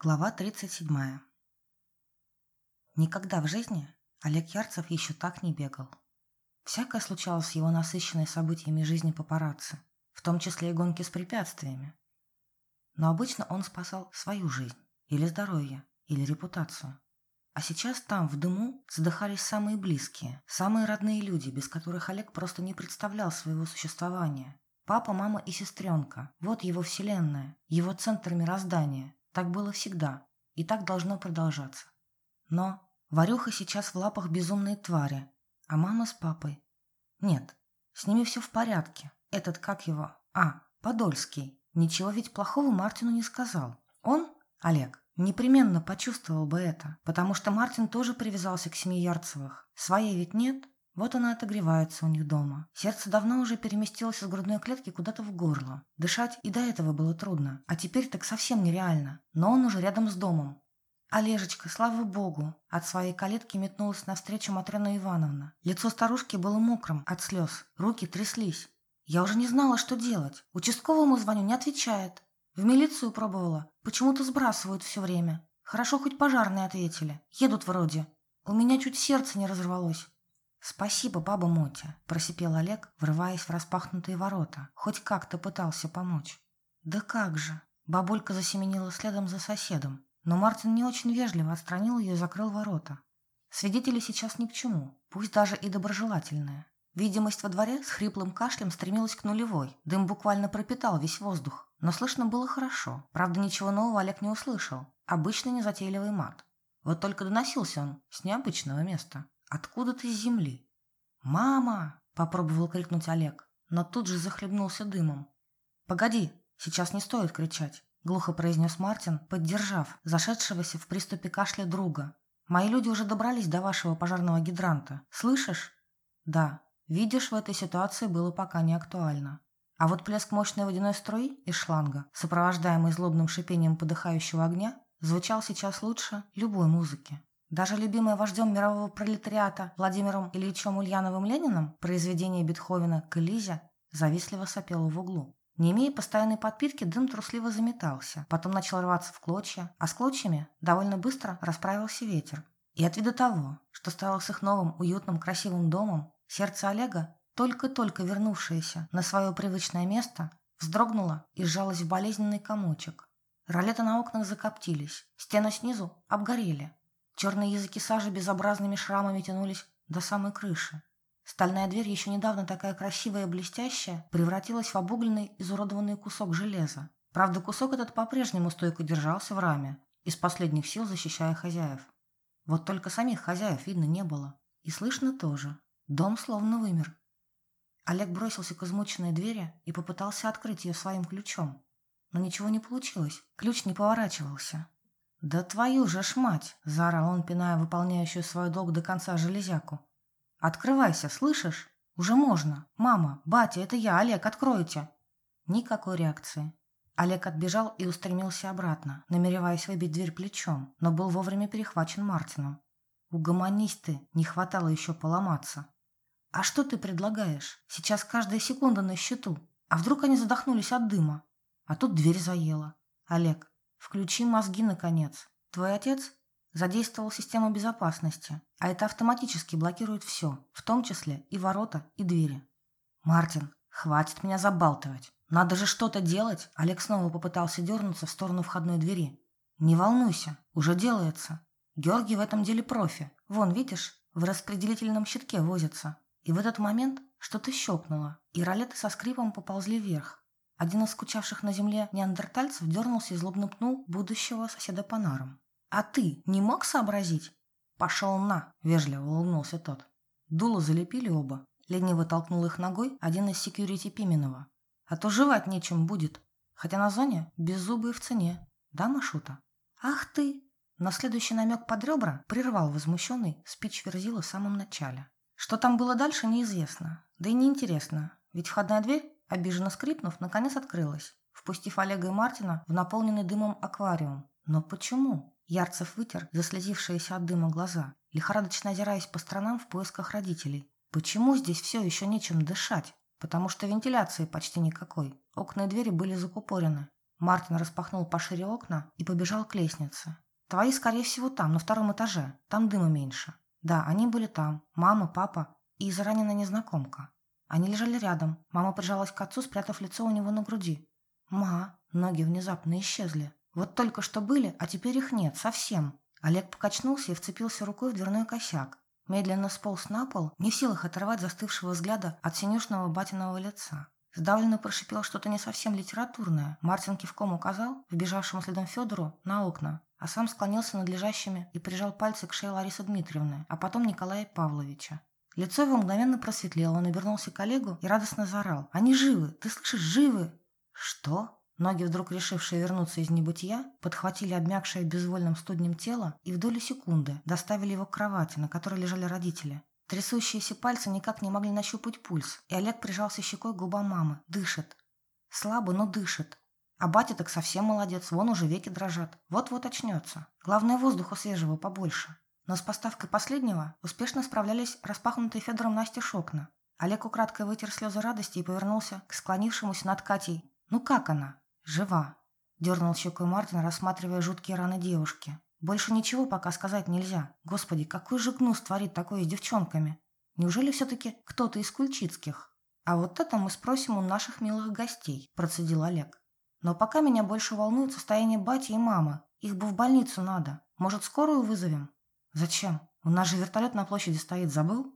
Глава 37. Никогда в жизни Олег Ярцев еще так не бегал. Всякое случалось с его насыщенной событиями жизни папарацци, в том числе и гонки с препятствиями. Но обычно он спасал свою жизнь, или здоровье, или репутацию. А сейчас там, в дыму, задыхались самые близкие, самые родные люди, без которых Олег просто не представлял своего существования. Папа, мама и сестренка – вот его вселенная, его центр мироздания – так было всегда, и так должно продолжаться. Но Варюха сейчас в лапах безумной твари, а мама с папой. Нет, с ними все в порядке. Этот, как его? А, Подольский. Ничего ведь плохого Мартину не сказал. Он, Олег, непременно почувствовал бы это, потому что Мартин тоже привязался к семье Ярцевых. Своей ведь нет, вот она отогревается у них дома. Сердце давно уже переместилось из грудной клетки куда-то в горло. Дышать и до этого было трудно, а теперь так совсем нереально. Но он уже рядом с домом. Олежечка, слава богу, от своей калитки метнулась навстречу Матрена Ивановна. Лицо старушки было мокрым от слез, руки тряслись. Я уже не знала, что делать. Участковому звоню, не отвечает. В милицию пробовала. Почему-то сбрасывают все время. Хорошо, хоть пожарные ответили. Едут вроде. У меня чуть сердце не разорвалось. «Спасибо, баба Мотя», – просипел Олег, врываясь в распахнутые ворота. Хоть как-то пытался помочь. «Да как же!» Бабулька засеменила следом за соседом, но Мартин не очень вежливо отстранил ее и закрыл ворота. Свидетели сейчас ни к чему, пусть даже и доброжелательные. Видимость во дворе с хриплым кашлем стремилась к нулевой. Дым буквально пропитал весь воздух. Но слышно было хорошо. Правда, ничего нового Олег не услышал. Обычный незатейливый мат. Вот только доносился он с необычного места. Откуда-то из земли. «Мама!» – попробовал крикнуть Олег, но тут же захлебнулся дымом. «Погоди, сейчас не стоит кричать», – глухо произнес Мартин, поддержав зашедшегося в приступе кашля друга. «Мои люди уже добрались до вашего пожарного гидранта. Слышишь?» «Да. Видишь, в этой ситуации было пока не актуально. А вот плеск мощной водяной струи из шланга, сопровождаемый злобным шипением подыхающего огня, звучал сейчас лучше любой музыки. Даже любимое вождем мирового пролетариата Владимиром Ильичем Ульяновым Лениным произведение Бетховена «К завистливо сопело в углу. Не имея постоянной подпитки, дым трусливо заметался, потом начал рваться в клочья, а с клочьями довольно быстро расправился ветер. И от вида того, что стало с их новым, уютным, красивым домом, сердце Олега, только-только вернувшееся на свое привычное место, вздрогнуло и сжалось в болезненный комочек. Ролеты на окнах закоптились, стены снизу обгорели, Черные языки сажи безобразными шрамами тянулись до самой крыши. Стальная дверь, еще недавно такая красивая и блестящая, превратилась в обугленный, изуродованный кусок железа. Правда, кусок этот по-прежнему стойко держался в раме, из последних сил защищая хозяев. Вот только самих хозяев видно не было. И слышно тоже. Дом словно вымер. Олег бросился к измученной двери и попытался открыть ее своим ключом. Но ничего не получилось. Ключ не поворачивался. «Да твою же ж мать!» – заорал он, пиная выполняющую свой долг до конца железяку. «Открывайся, слышишь? Уже можно. Мама, батя, это я, Олег, откройте!» Никакой реакции. Олег отбежал и устремился обратно, намереваясь выбить дверь плечом, но был вовремя перехвачен Мартином. «Угомонись ты, не хватало еще поломаться». «А что ты предлагаешь? Сейчас каждая секунда на счету. А вдруг они задохнулись от дыма? А тут дверь заела. Олег, Включи мозги, наконец. Твой отец задействовал систему безопасности, а это автоматически блокирует все, в том числе и ворота, и двери. Мартин, хватит меня забалтывать. Надо же что-то делать. Олег снова попытался дернуться в сторону входной двери. Не волнуйся, уже делается. Георгий в этом деле профи. Вон, видишь, в распределительном щитке возится. И в этот момент что-то щелкнуло, и ролеты со скрипом поползли вверх. Один из скучавших на земле неандертальцев дернулся и злобно пнул будущего соседа по нарам. «А ты не мог сообразить?» «Пошел на!» – вежливо улыбнулся тот. Дуло залепили оба. Лениво толкнул их ногой один из секьюрити Пименова. «А то жевать нечем будет. Хотя на зоне беззубые в цене. Да, Машута?» «Ах ты!» На следующий намек под ребра прервал возмущенный спич Верзила в самом начале. Что там было дальше, неизвестно. Да и неинтересно. Ведь входная дверь Обиженно скрипнув, наконец открылась, впустив Олега и Мартина в наполненный дымом аквариум. Но почему? Ярцев вытер заслезившиеся от дыма глаза, лихорадочно озираясь по сторонам в поисках родителей. Почему здесь все еще нечем дышать? Потому что вентиляции почти никакой. Окна и двери были закупорены. Мартин распахнул пошире окна и побежал к лестнице. «Твои, скорее всего, там, на втором этаже. Там дыма меньше». Да, они были там. Мама, папа и израненная незнакомка. Они лежали рядом. Мама прижалась к отцу, спрятав лицо у него на груди. «Ма!» Ноги внезапно исчезли. Вот только что были, а теперь их нет, совсем. Олег покачнулся и вцепился рукой в дверной косяк. Медленно сполз на пол, не в силах оторвать застывшего взгляда от синюшного батиного лица. Сдавленно прошипел что-то не совсем литературное. Мартин кивком указал, вбежавшему следом Федору, на окна, а сам склонился над лежащими и прижал пальцы к шее Ларисы Дмитриевны, а потом Николая Павловича. Лицо его мгновенно просветлело, он обернулся к коллегу и радостно заорал. «Они живы! Ты слышишь, живы!» «Что?» Ноги, вдруг решившие вернуться из небытия, подхватили обмякшее безвольным студнем тело и в долю секунды доставили его к кровати, на которой лежали родители. Трясущиеся пальцы никак не могли нащупать пульс, и Олег прижался щекой к губам мамы. Дышит. Слабо, но дышит. А батя так совсем молодец, вон уже веки дрожат. Вот-вот очнется. Главное, воздуха свежего побольше. Но с поставкой последнего успешно справлялись распахнутые Федором Насте окна. Олег украдкой вытер слезы радости и повернулся к склонившемуся над Катей. «Ну как она?» «Жива», – дернул щекой Мартин, рассматривая жуткие раны девушки. «Больше ничего пока сказать нельзя. Господи, какой же гнус творит такое с девчонками? Неужели все-таки кто-то из кульчицких?» «А вот это мы спросим у наших милых гостей», – процедил Олег. «Но пока меня больше волнует состояние бати и мамы. Их бы в больницу надо. Может, скорую вызовем?» «Зачем? У нас же вертолет на площади стоит, забыл?»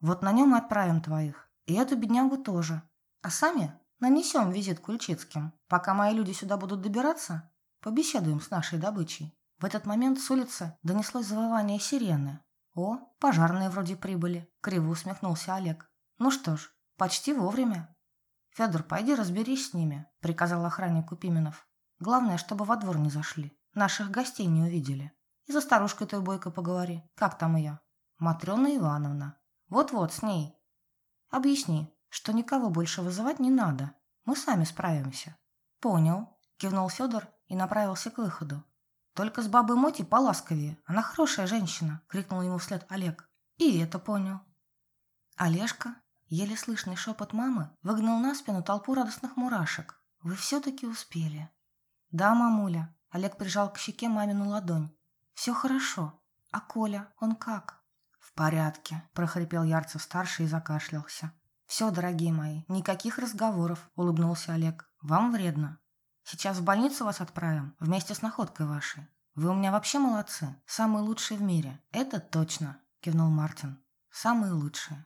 «Вот на нем и отправим твоих. И эту беднягу тоже. А сами Нанесем визит Кульчицким. Пока мои люди сюда будут добираться, побеседуем с нашей добычей. В этот момент с улицы донеслось завывание сирены. «О, пожарные вроде прибыли», — криво усмехнулся Олег. «Ну что ж, почти вовремя». «Федор, пойди разберись с ними», — приказал охраннику Пименов. «Главное, чтобы во двор не зашли, наших гостей не увидели. И за старушкой той бойко поговори. Как там ее?» «Матрена Ивановна». «Вот-вот, с ней». «Объясни, что никого больше вызывать не надо. Мы сами справимся. Понял, кивнул Федор и направился к выходу. Только с бабой Моти поласковее. Она хорошая женщина, крикнул ему вслед Олег. И это понял. Олежка, еле слышный шепот мамы, выгнал на спину толпу радостных мурашек. Вы все-таки успели. Да, мамуля. Олег прижал к щеке мамину ладонь. Все хорошо. А Коля, он как? В порядке, прохрипел Ярцев-старший и закашлялся. «Все, дорогие мои, никаких разговоров», – улыбнулся Олег. «Вам вредно. Сейчас в больницу вас отправим, вместе с находкой вашей. Вы у меня вообще молодцы, самые лучшие в мире». «Это точно», – кивнул Мартин. «Самые лучшие».